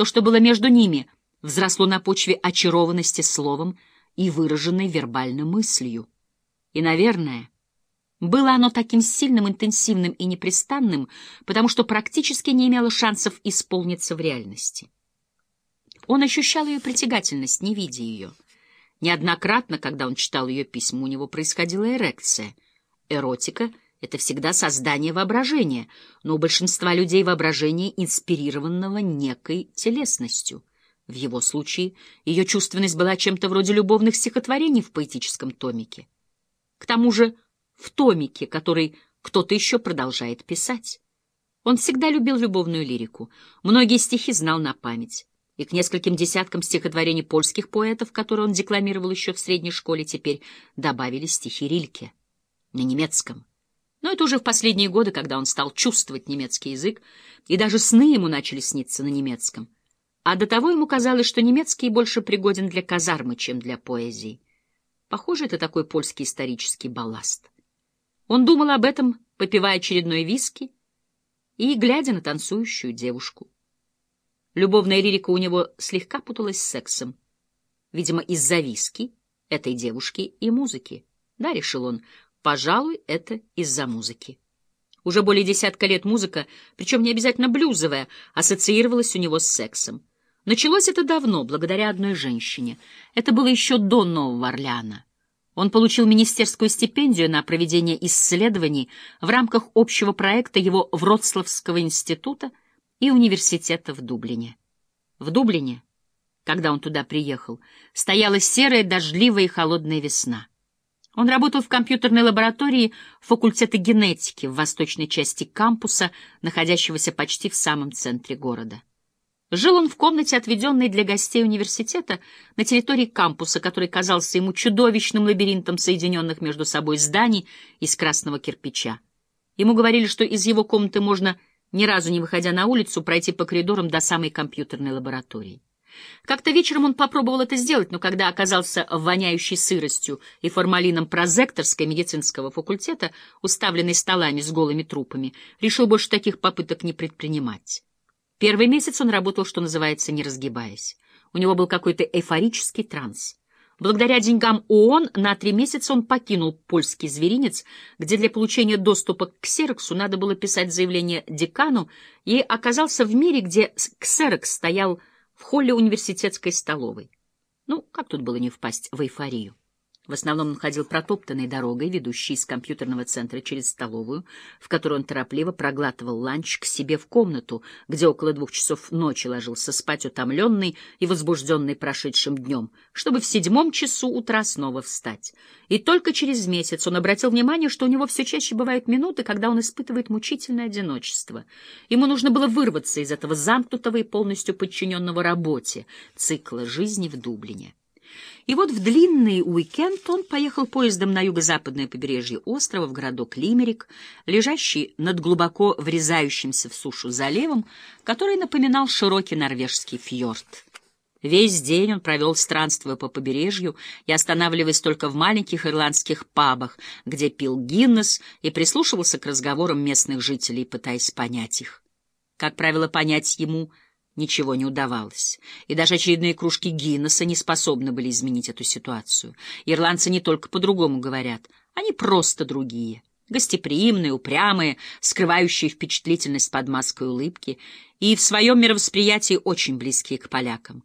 То, что было между ними, взросло на почве очарованности словом и выраженной вербальной мыслью. И, наверное, было оно таким сильным, интенсивным и непрестанным, потому что практически не имело шансов исполниться в реальности. Он ощущал ее притягательность, не видя ее. Неоднократно, когда он читал ее письма, у него происходила эрекция. Эротика — это всегда создание воображения, но у большинства людей воображение инспирированного некой телесностью. В его случае ее чувственность была чем-то вроде любовных стихотворений в поэтическом томике. К тому же в томике, который кто-то еще продолжает писать. Он всегда любил любовную лирику, многие стихи знал на память, и к нескольким десяткам стихотворений польских поэтов, которые он декламировал еще в средней школе, теперь добавили стихи Рильке на немецком. Но это уже в последние годы, когда он стал чувствовать немецкий язык, и даже сны ему начали сниться на немецком. А до того ему казалось, что немецкий больше пригоден для казармы, чем для поэзии. Похоже, это такой польский исторический балласт. Он думал об этом, попивая очередной виски и глядя на танцующую девушку. Любовная лирика у него слегка путалась с сексом. Видимо, из-за виски, этой девушки и музыки. Да, решил он, пожалуй, это из-за музыки. Уже более десятка лет музыка, причем не обязательно блюзовая, ассоциировалась у него с сексом. Началось это давно, благодаря одной женщине. Это было еще до Нового Орлеана. Он получил министерскую стипендию на проведение исследований в рамках общего проекта его Вроцлавского института и университета в Дублине. В Дублине, когда он туда приехал, стояла серая, дождливая и холодная весна. Он работал в компьютерной лаборатории факультета генетики в восточной части кампуса, находящегося почти в самом центре города. Жил он в комнате, отведенной для гостей университета, на территории кампуса, который казался ему чудовищным лабиринтом соединенных между собой зданий из красного кирпича. Ему говорили, что из его комнаты можно, ни разу не выходя на улицу, пройти по коридорам до самой компьютерной лаборатории. Как-то вечером он попробовал это сделать, но когда оказался воняющей сыростью и формалином прозекторской медицинского факультета, уставленной столами с голыми трупами, решил больше таких попыток не предпринимать. Первый месяц он работал, что называется, не разгибаясь. У него был какой-то эйфорический транс. Благодаря деньгам ООН на три месяца он покинул польский зверинец, где для получения доступа к ксероксу надо было писать заявление декану, и оказался в мире, где ксерокс стоял в холле университетской столовой. Ну, как тут было не впасть в эйфорию? В основном он ходил протоптанной дорогой, ведущей из компьютерного центра через столовую, в которой он торопливо проглатывал ланч к себе в комнату, где около двух часов ночи ложился спать утомленный и возбужденный прошедшим днем, чтобы в седьмом часу утра снова встать. И только через месяц он обратил внимание, что у него все чаще бывают минуты, когда он испытывает мучительное одиночество. Ему нужно было вырваться из этого замкнутого и полностью подчиненного работе цикла жизни в Дублине. И вот в длинный уикенд он поехал поездом на юго-западное побережье острова в городок Лимерик, лежащий над глубоко врезающимся в сушу заливом, который напоминал широкий норвежский фьорд. Весь день он провел странствуя по побережью и останавливаясь только в маленьких ирландских пабах, где пил Гиннес и прислушивался к разговорам местных жителей, пытаясь понять их. Как правило, понять ему — ничего не удавалось, и даже очередные кружки Гиннесса не способны были изменить эту ситуацию. Ирландцы не только по-другому говорят, они просто другие, гостеприимные, упрямые, скрывающие впечатлительность под маской улыбки и в своем мировосприятии очень близкие к полякам.